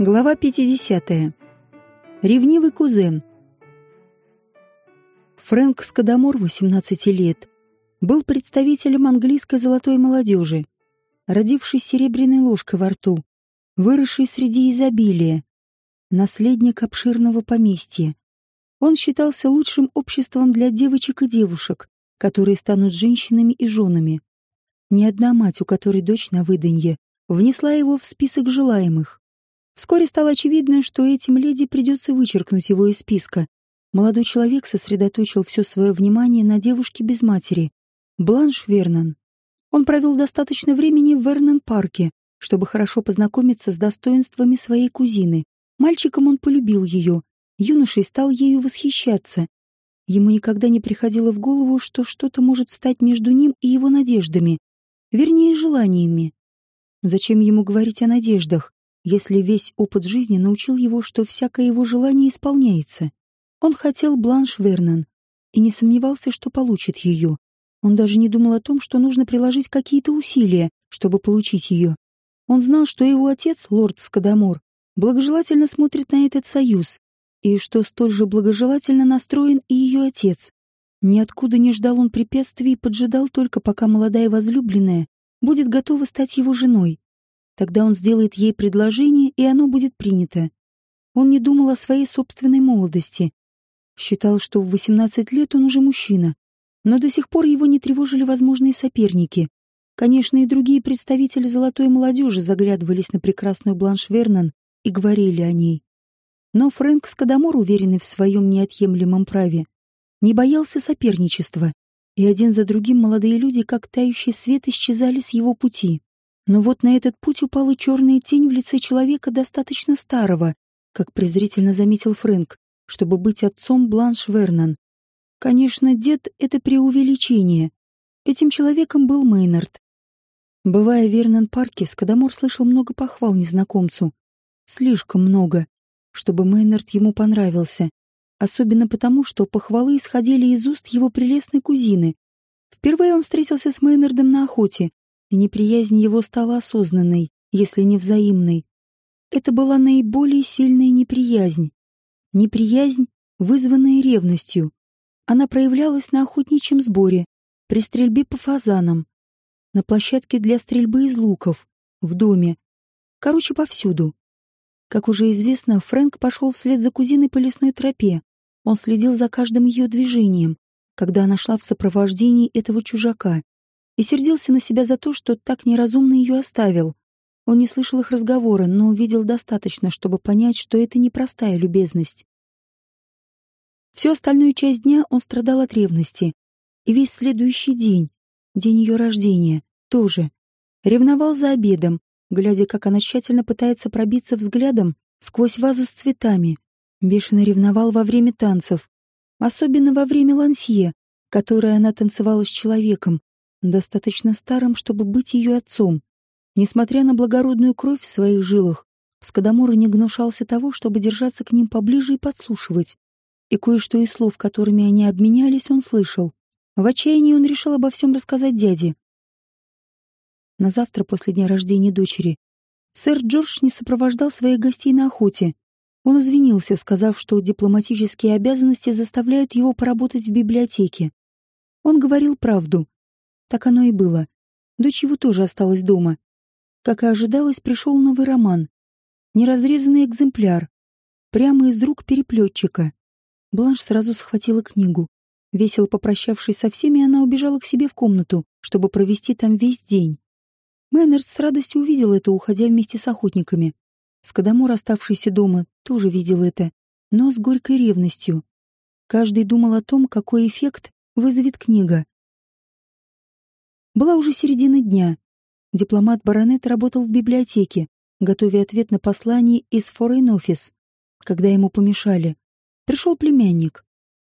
Глава 50. Ревнивый кузен. Фрэнк Скадамор, 18 лет, был представителем английской золотой молодежи, родивший серебряной ложкой во рту, выросший среди изобилия, наследник обширного поместья. Он считался лучшим обществом для девочек и девушек, которые станут женщинами и женами. Ни одна мать, у которой дочь на выданье, внесла его в список желаемых. Вскоре стало очевидно, что этим леди придется вычеркнуть его из списка. Молодой человек сосредоточил все свое внимание на девушке без матери, Бланш Вернон. Он провел достаточно времени в Вернон-парке, чтобы хорошо познакомиться с достоинствами своей кузины. Мальчиком он полюбил ее, юношей стал ею восхищаться. Ему никогда не приходило в голову, что что-то может встать между ним и его надеждами, вернее, желаниями. Зачем ему говорить о надеждах? Если весь опыт жизни научил его, что всякое его желание исполняется. Он хотел Бланш Вернон и не сомневался, что получит ее. Он даже не думал о том, что нужно приложить какие-то усилия, чтобы получить ее. Он знал, что его отец, лорд Скадамор, благожелательно смотрит на этот союз, и что столь же благожелательно настроен и ее отец. Ниоткуда не ждал он препятствий и поджидал только, пока молодая возлюбленная будет готова стать его женой. Тогда он сделает ей предложение, и оно будет принято. Он не думал о своей собственной молодости. Считал, что в 18 лет он уже мужчина. Но до сих пор его не тревожили возможные соперники. Конечно, и другие представители золотой молодежи заглядывались на прекрасную Бланш Вернон и говорили о ней. Но Фрэнк Скадамор, уверенный в своем неотъемлемом праве, не боялся соперничества, и один за другим молодые люди, как тающий свет, исчезали с его пути. Но вот на этот путь упала черная тень в лице человека достаточно старого, как презрительно заметил Фрэнк, чтобы быть отцом Бланш Вернон. Конечно, дед — это преувеличение. Этим человеком был Мейнард. Бывая в Вернон-парке, Скадамор слышал много похвал незнакомцу. Слишком много, чтобы Мейнард ему понравился. Особенно потому, что похвалы исходили из уст его прелестной кузины. Впервые он встретился с Мейнардом на охоте, и неприязнь его стала осознанной, если не взаимной. Это была наиболее сильная неприязнь. Неприязнь, вызванная ревностью. Она проявлялась на охотничьем сборе, при стрельбе по фазанам, на площадке для стрельбы из луков, в доме. Короче, повсюду. Как уже известно, Фрэнк пошел вслед за кузиной по лесной тропе. Он следил за каждым ее движением, когда она шла в сопровождении этого чужака и сердился на себя за то, что так неразумно ее оставил. Он не слышал их разговора, но увидел достаточно, чтобы понять, что это непростая любезность. Всю остальную часть дня он страдал от ревности. И весь следующий день, день ее рождения, тоже. Ревновал за обедом, глядя, как она тщательно пытается пробиться взглядом сквозь вазу с цветами. Бешено ревновал во время танцев, особенно во время лансье, которое она танцевала с человеком, достаточно старым, чтобы быть ее отцом. Несмотря на благородную кровь в своих жилах, Скадамора не гнушался того, чтобы держаться к ним поближе и подслушивать. И кое-что из слов, которыми они обменялись, он слышал. В отчаянии он решил обо всем рассказать дяде. На завтра после дня рождения дочери сэр Джордж не сопровождал своих гостей на охоте. Он извинился, сказав, что дипломатические обязанности заставляют его поработать в библиотеке. Он говорил правду, так оно и было. Дочь его тоже осталась дома. Как и ожидалось, пришел новый роман. Неразрезанный экземпляр. Прямо из рук переплетчика. Бланш сразу схватила книгу. Весело попрощавшись со всеми, она убежала к себе в комнату, чтобы провести там весь день. Мэннерд с радостью увидел это, уходя вместе с охотниками. Скадамор, оставшийся дома, тоже видел это, но с горькой ревностью. Каждый думал о том, какой эффект вызовет книга. Была уже середина дня. Дипломат-баронет работал в библиотеке, готовя ответ на послание из Foreign Office, когда ему помешали. Пришел племянник.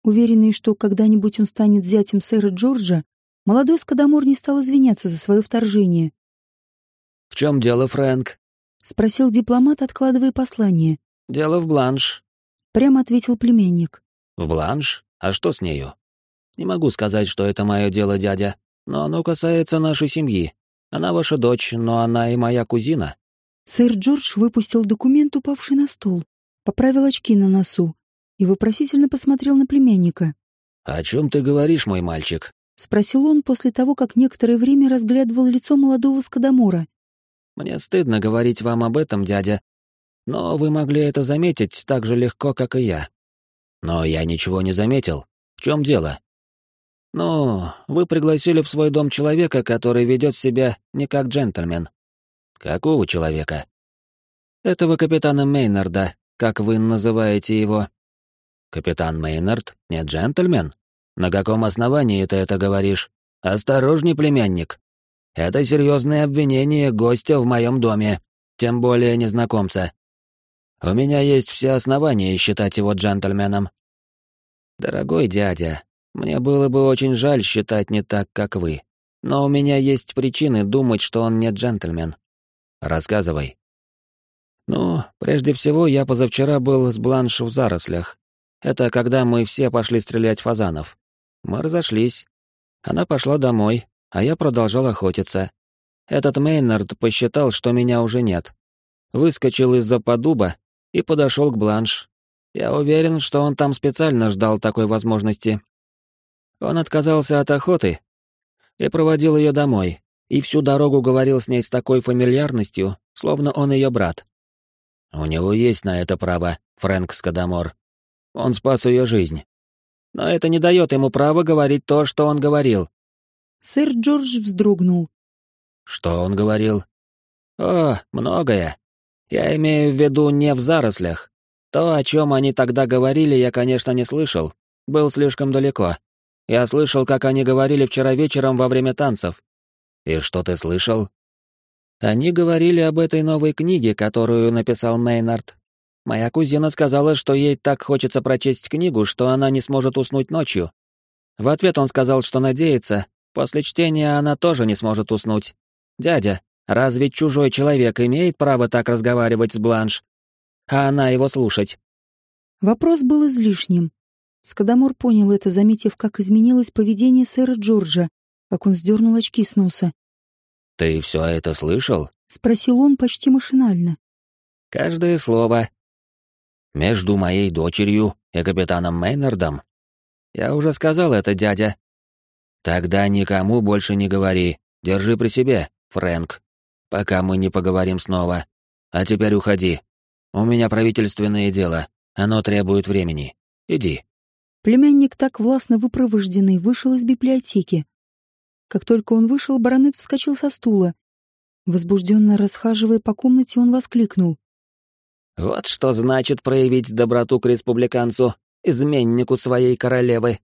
Уверенный, что когда-нибудь он станет зятем сэра Джорджа, молодой Скадамор не стал извиняться за свое вторжение. «В чем дело, Фрэнк?» — спросил дипломат, откладывая послание. «Дело в Бланш», — прямо ответил племянник. «В Бланш? А что с нею?» «Не могу сказать, что это мое дело, дядя. Но оно касается нашей семьи. Она ваша дочь, но она и моя кузина. Сэр Джордж выпустил документ, упавший на стол, поправил очки на носу и вопросительно посмотрел на племянника. «О чем ты говоришь, мой мальчик?» — спросил он после того, как некоторое время разглядывал лицо молодого Скадамора. «Мне стыдно говорить вам об этом, дядя, но вы могли это заметить так же легко, как и я. Но я ничего не заметил. В чем дело? Ну, вы пригласили в свой дом человека, который ведет себя не как джентльмен. Какого человека? Этого капитана Мейнарда, как вы называете его. Капитан Мейнард не джентльмен? На каком основании ты это говоришь? Осторожней, племянник. Это серьезное обвинение гостя в моем доме, тем более незнакомца. У меня есть все основания считать его джентльменом. Дорогой дядя, мне было бы очень жаль считать не так, как вы, но у меня есть причины думать, что он не джентльмен. Рассказывай. Ну, прежде всего, я позавчера был с Бланш в зарослях. Это когда мы все пошли стрелять фазанов. Мы разошлись. Она пошла домой, а я продолжал охотиться. Этот Мейнард посчитал, что меня уже нет. Выскочил из-за подуба и подошел к Бланш. Я уверен, что он там специально ждал такой возможности. Он отказался от охоты и проводил ее домой, и всю дорогу говорил с ней с такой фамильярностью, словно он ее брат. У него есть на это право, Фрэнк Скадамор. Он спас ее жизнь. Но это не дает ему права говорить то, что он говорил. Сэр Джордж вздрогнул. Что он говорил? О, многое. Я имею в виду не в зарослях. То, о чем они тогда говорили, я, конечно, не слышал. Был слишком далеко. Я слышал, как они говорили вчера вечером во время танцев. И что ты слышал? Они говорили об этой новой книге, которую написал Мейнард. Моя кузина сказала, что ей так хочется прочесть книгу, что она не сможет уснуть ночью. В ответ он сказал, что надеется, после чтения она тоже не сможет уснуть. Дядя, Разве чужой человек имеет право так разговаривать с Бланш? А она его слушать? Вопрос был излишним. Скадамор понял это, заметив, как изменилось поведение сэра Джорджа, как он сдернул очки с носа. «Ты все это слышал?» — спросил он почти машинально. «Каждое слово. Между моей дочерью и капитаном Мейнардом. Я уже сказал это, дядя. Тогда никому больше не говори. Держи при себе, Фрэнк пока мы не поговорим снова. А теперь уходи. У меня правительственное дело. Оно требует времени. Иди». Племянник, так властно выпровожденный, вышел из библиотеки. Как только он вышел, баронет вскочил со стула. Возбужденно расхаживая по комнате, он воскликнул. «Вот что значит проявить доброту к республиканцу, изменнику своей королевы.